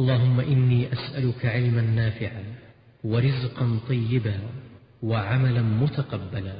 اللهم إني أسألك علما نافعا ورزقا طيبا وعملا متقبلا